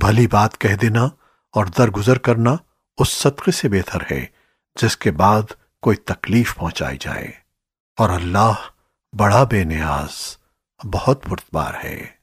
بھلی بات کہہ دینا اور درگزر کرنا اس صدقے سے بہتر ہے، جس کے بعد کوئی تکلیف پہنچائی جائے۔ اور اللہ بڑا بے نیاز، بہت بردبار ہے۔